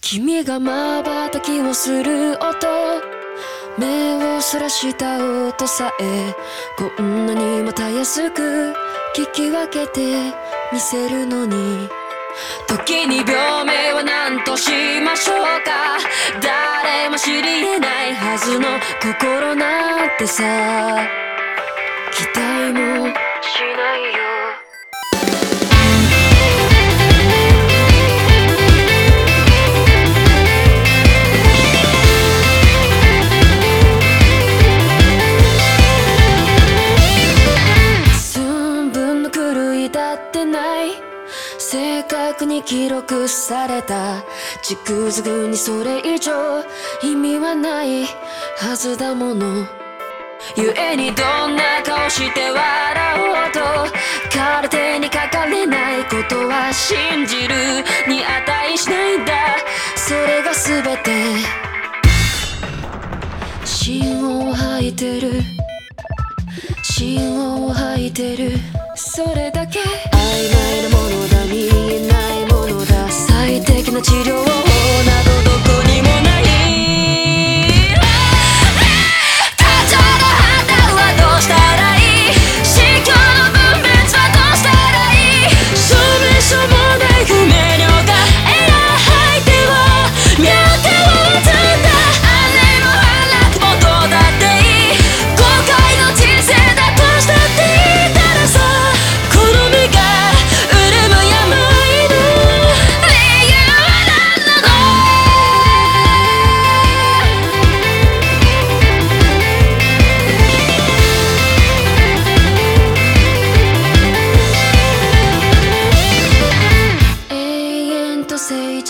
君が瞬きをする音。目をそらした音さえこんなにもたやすく聞き分けてみせるのに。時に病名は何としましょうか。誰も知り得ないはずの心なんてさ。期待もしないよ。正確に記録された軸づくにそれ以上意味はないはずだもの。故にどんな顔して笑おうと空手にかかれないことは信じるに値しないんだ。それが全て。芯を吐いてる。芯を吐いてる。それだけ。曖昧なもの记得我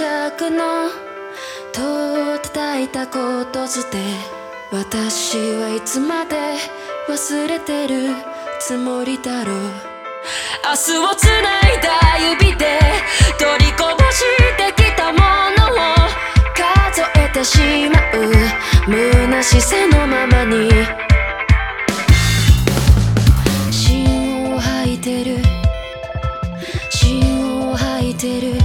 弱の戸を叩いたことずて私はいつまで忘れてる。つもりだろう明日をつないだ指で取りこぼしてきたものを数えてしまう。虚しさのままに芯を吐いてる。芯を吐いてる。